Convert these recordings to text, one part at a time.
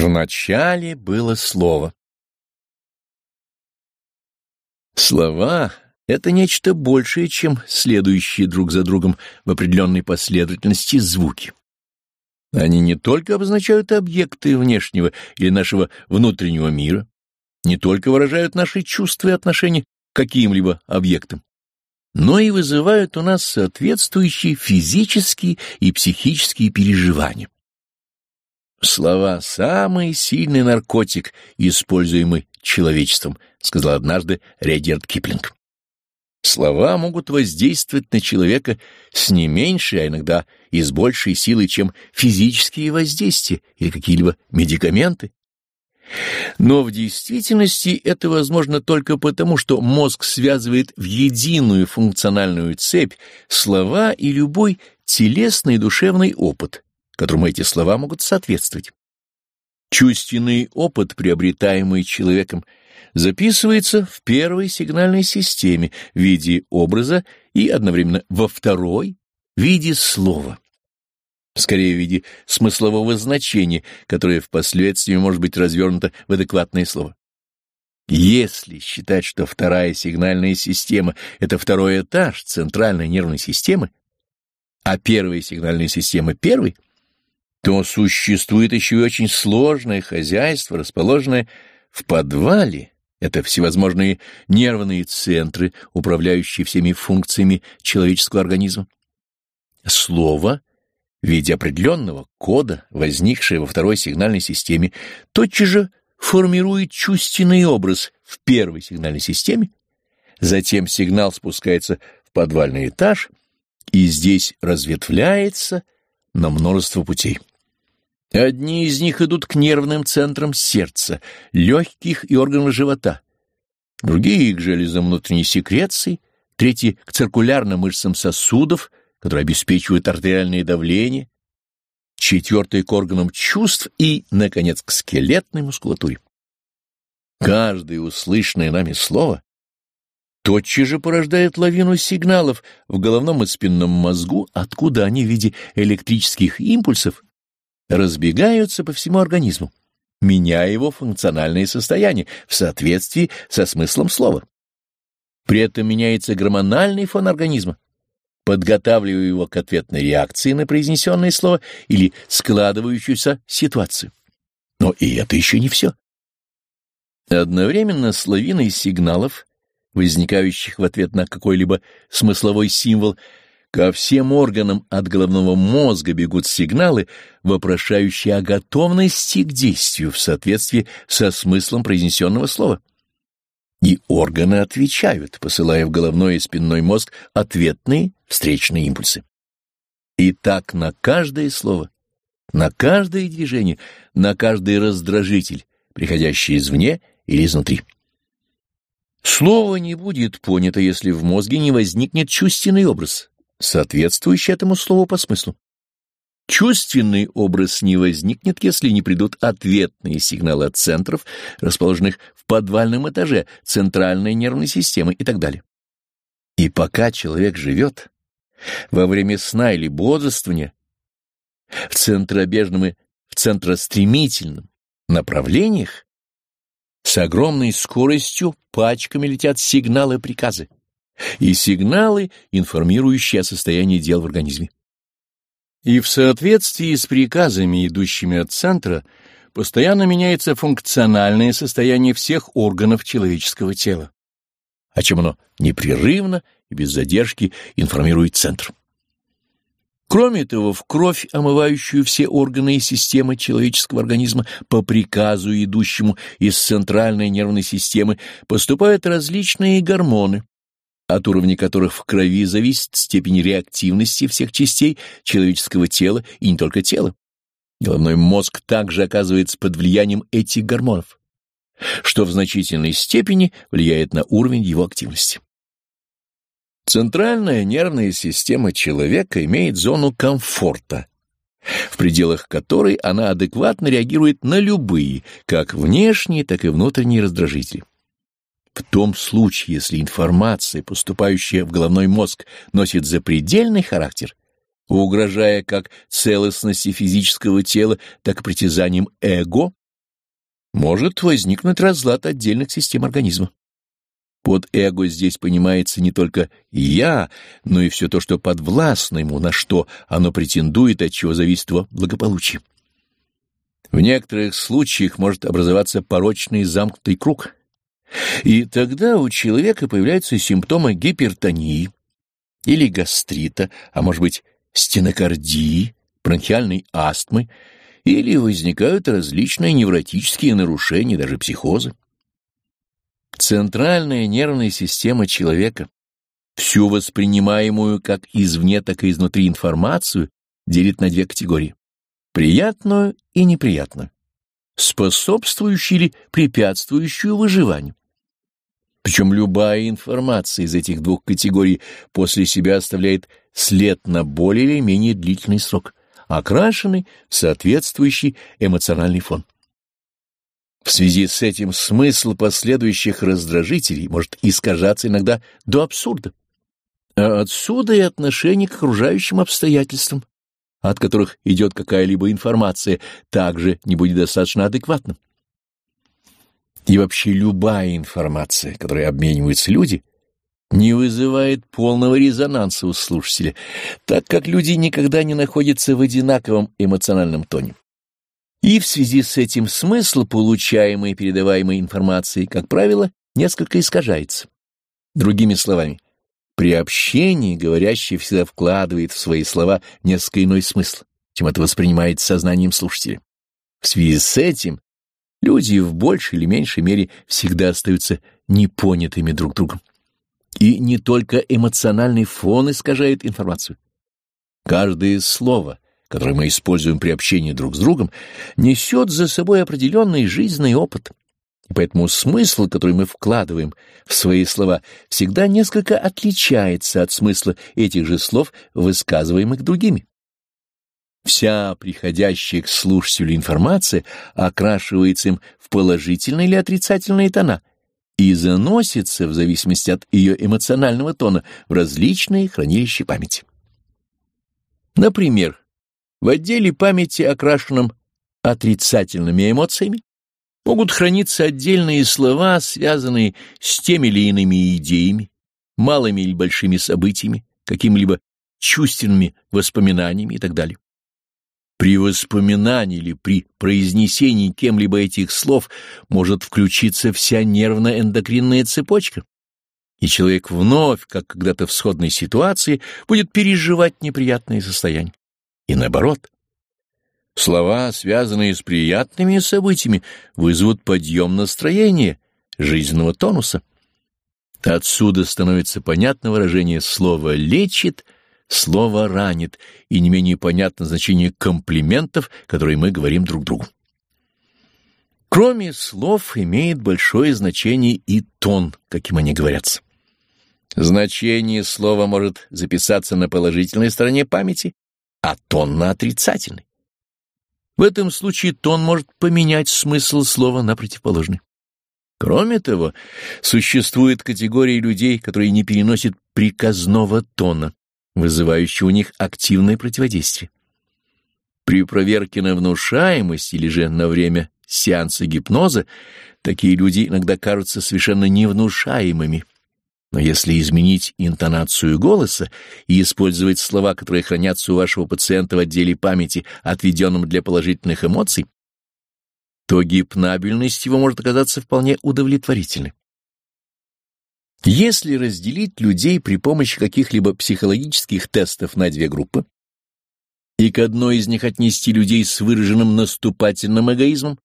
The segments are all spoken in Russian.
Вначале было слово. Слова — это нечто большее, чем следующие друг за другом в определенной последовательности звуки. Они не только обозначают объекты внешнего или нашего внутреннего мира, не только выражают наши чувства и отношения к каким-либо объектам, но и вызывают у нас соответствующие физические и психические переживания. Слова — самый сильный наркотик, используемый человечеством, сказал однажды Редьярд Киплинг. Слова могут воздействовать на человека с не меньшей, а иногда и с большей силой, чем физические воздействия или какие-либо медикаменты. Но в действительности это возможно только потому, что мозг связывает в единую функциональную цепь слова и любой телесный и душевный опыт, которому эти слова могут соответствовать. Чувственный опыт, приобретаемый человеком, записывается в первой сигнальной системе в виде образа и одновременно во второй в виде слова. Скорее в виде смыслового значения, которое впоследствии может быть развернуто в адекватное слово. Если считать, что вторая сигнальная система — это второй этаж центральной нервной системы, а первая сигнальная система — первый — то существует еще и очень сложное хозяйство, расположенное в подвале. Это всевозможные нервные центры, управляющие всеми функциями человеческого организма. Слово в виде определенного кода, возникшее во второй сигнальной системе, тотчас же формирует чувственный образ в первой сигнальной системе, затем сигнал спускается в подвальный этаж и здесь разветвляется на множество путей. Одни из них идут к нервным центрам сердца, легких и органов живота, другие — к железам внутренней секреции, третьи — к циркулярным мышцам сосудов, которые обеспечивают артериальное давление, четвертый — к органам чувств и, наконец, к скелетной мускулатуре. Каждое услышанное нами слово тотчас же порождает лавину сигналов в головном и спинном мозгу, откуда они в виде электрических импульсов разбегаются по всему организму, меняя его функциональное состояние в соответствии со смыслом слова. При этом меняется гормональный фон организма, подготавливая его к ответной реакции на произнесенное слово или складывающуюся ситуацию. Но и это еще не все. Одновременно с лавиной сигналов, возникающих в ответ на какой-либо смысловой символ, Ко всем органам от головного мозга бегут сигналы, вопрошающие о готовности к действию в соответствии со смыслом произнесенного слова. И органы отвечают, посылая в головной и спинной мозг ответные встречные импульсы. И так на каждое слово, на каждое движение, на каждый раздражитель, приходящий извне или изнутри. Слово не будет понято, если в мозге не возникнет чувственный образ, соответствующий этому слову по смыслу. Чувственный образ не возникнет, если не придут ответные сигналы от центров, расположенных в подвальном этаже центральной нервной системы и так далее. И пока человек живет, во время сна или бодрствования, в центробежном и в центростремительном направлениях, с огромной скоростью пачками летят сигналы и приказы и сигналы, информирующие о состоянии дел в организме. И в соответствии с приказами, идущими от центра, постоянно меняется функциональное состояние всех органов человеческого тела, о чем оно непрерывно и без задержки информирует центр. Кроме того, в кровь, омывающую все органы и системы человеческого организма по приказу, идущему из центральной нервной системы, поступают различные гормоны, от уровня которых в крови зависит степень реактивности всех частей человеческого тела и не только тела. Головной мозг также оказывается под влиянием этих гормонов, что в значительной степени влияет на уровень его активности. Центральная нервная система человека имеет зону комфорта, в пределах которой она адекватно реагирует на любые, как внешние, так и внутренние раздражители. В том случае, если информация, поступающая в головной мозг, носит запредельный характер, угрожая как целостности физического тела, так и притязаниям эго, может возникнуть разлад отдельных систем организма. Под эго здесь понимается не только «я», но и все то, что подвластно ему, на что оно претендует, от чего зависит его благополучие. В некоторых случаях может образоваться порочный замкнутый круг, и тогда у человека появляются симптомы гипертонии или гастрита, а может быть стенокардии, бронхиальной астмы, или возникают различные невротические нарушения, даже психозы. Центральная нервная система человека, всю воспринимаемую как извне, так и изнутри информацию, делит на две категории — приятную и неприятную, способствующую или препятствующую выживанию. Причем любая информация из этих двух категорий после себя оставляет след на более или менее длительный срок, окрашенный в соответствующий эмоциональный фон. В связи с этим смысл последующих раздражителей может искажаться иногда до абсурда. А отсюда и отношение к окружающим обстоятельствам, от которых идет какая-либо информация, также не будет достаточно адекватным. И вообще любая информация, которой обмениваются люди, не вызывает полного резонанса у слушателя, так как люди никогда не находятся в одинаковом эмоциональном тоне. И в связи с этим смысл получаемой и передаваемой информации, как правило, несколько искажается. Другими словами, при общении говорящий всегда вкладывает в свои слова несколько иной смысл, чем это воспринимает сознанием слушателя. В связи с этим люди в большей или меньшей мере всегда остаются непонятыми друг другом. И не только эмоциональный фон искажает информацию. Каждое слово — который мы используем при общении друг с другом, несет за собой определенный жизненный опыт. И поэтому смысл, который мы вкладываем в свои слова, всегда несколько отличается от смысла этих же слов, высказываемых другими. Вся приходящая к слушателю информация окрашивается им в положительные или отрицательные тона и заносится, в зависимости от ее эмоционального тона, в различные хранилища памяти. Например, в отделе памяти, окрашенном отрицательными эмоциями, могут храниться отдельные слова, связанные с теми или иными идеями, малыми или большими событиями, какими-либо чувственными воспоминаниями и так далее. При воспоминании или при произнесении кем-либо этих слов может включиться вся нервно-эндокринная цепочка, и человек вновь, как когда-то в сходной ситуации, будет переживать неприятные состояния и наоборот. Слова, связанные с приятными событиями, вызовут подъем настроения, жизненного тонуса. Отсюда становится понятно выражение «слово лечит», «слово ранит» и не менее понятно значение комплиментов, которые мы говорим друг другу. Кроме слов имеет большое значение и тон, каким они говорятся. Значение слова может записаться на положительной стороне памяти, а тон на отрицательный. В этом случае тон может поменять смысл слова на противоположный. Кроме того, существует категория людей, которые не переносят приказного тона, вызывающего у них активное противодействие. При проверке на внушаемость или же на время сеанса гипноза такие люди иногда кажутся совершенно невнушаемыми, но если изменить интонацию голоса и использовать слова, которые хранятся у вашего пациента в отделе памяти, отведенном для положительных эмоций, то гипнабельность его может оказаться вполне удовлетворительной. Если разделить людей при помощи каких-либо психологических тестов на две группы, и к одной из них отнести людей с выраженным наступательным эгоизмом,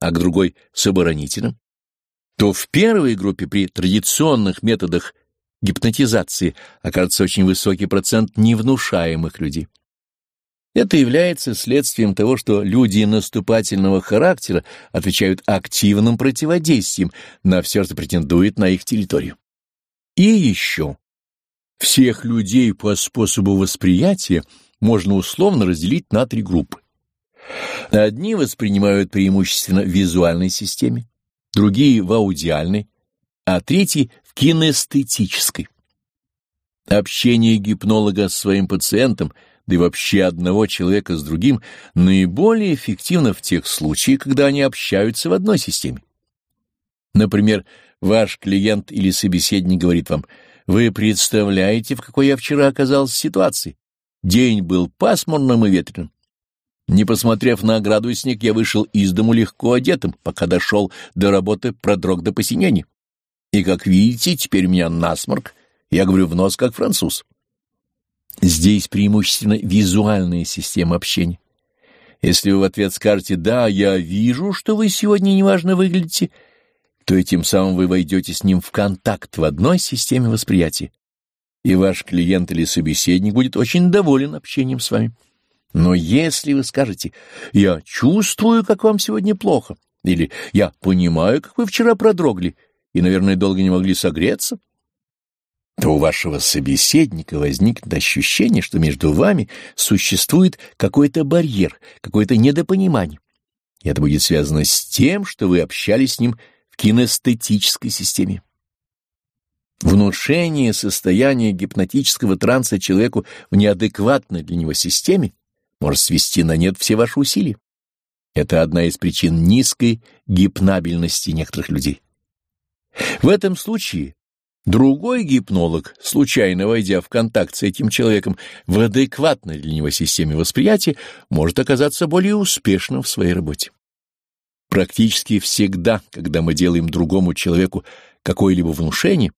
а к другой — с оборонительным, то в первой группе при традиционных методах гипнотизации окажется очень высокий процент невнушаемых людей. Это является следствием того, что люди наступательного характера отвечают активным противодействием на все, что претендует на их территорию. И еще. Всех людей по способу восприятия можно условно разделить на три группы. Одни воспринимают преимущественно в визуальной системе, другие в аудиальной, а третьи в кинестетической. Общение гипнолога с своим пациентом да и вообще одного человека с другим, наиболее эффективно в тех случаях, когда они общаются в одной системе. Например, ваш клиент или собеседник говорит вам, «Вы представляете, в какой я вчера оказался ситуации? День был пасмурным и ветреным. Не посмотрев на градусник, я вышел из дому легко одетым, пока дошел до работы, продрог до посинения. И, как видите, теперь у меня насморк, я говорю в нос, как француз. Здесь преимущественно визуальная система общения. Если вы в ответ скажете «да, я вижу, что вы сегодня неважно выглядите», то этим самым вы войдете с ним в контакт в одной системе восприятия, и ваш клиент или собеседник будет очень доволен общением с вами. Но если вы скажете «я чувствую, как вам сегодня плохо», или «я понимаю, как вы вчера продрогли и, наверное, долго не могли согреться», то у вашего собеседника возникнет ощущение, что между вами существует какой-то барьер, какое-то недопонимание. И это будет связано с тем, что вы общались с ним кинестетической системе. Внушение состояния гипнотического транса человеку в неадекватной для него системе может свести на нет все ваши усилия. Это одна из причин низкой гипнабельности некоторых людей. В этом случае другой гипнолог, случайно войдя в контакт с этим человеком в адекватной для него системе восприятия, может оказаться более успешным в своей работе. Практически всегда, когда мы делаем другому человеку какое-либо внушение,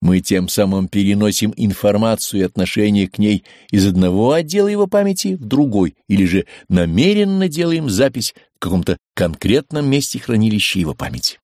мы тем самым переносим информацию и отношение к ней из одного отдела его памяти в другой, или же намеренно делаем запись в каком-то конкретном месте хранилища его памяти.